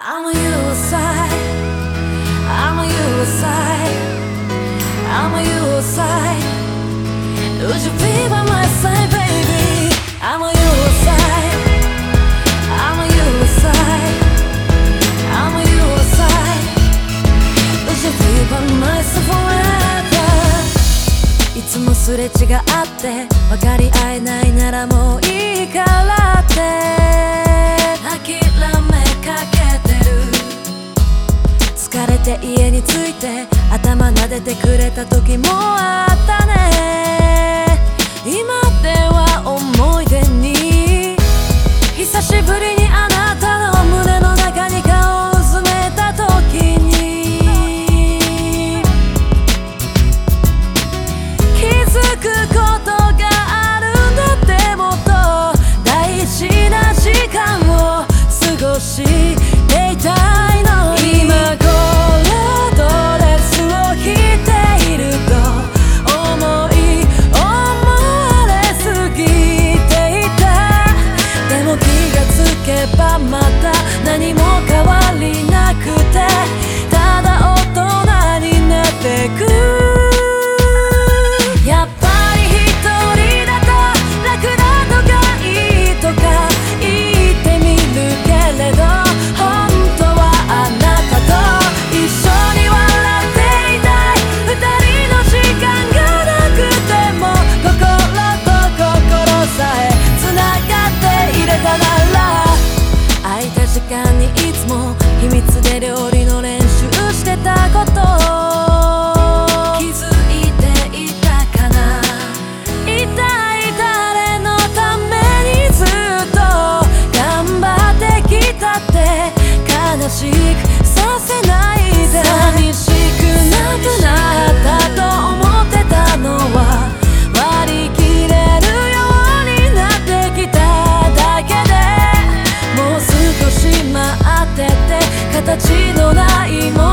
I'm a USI I'm a USI I'm a USI Would you be by my side baby I'm a USI I'm a USI I'm a USI Would you be by my side forever いつもすれ違って分かり合えないならもうについて頭撫でてくれた時もあったね。今では思い出に久しぶりにあなたの胸の中に顔をうずめた時に気づくことがあるんだってもっと大事な時間を過ごし時間にいつも秘密で料理形のないもの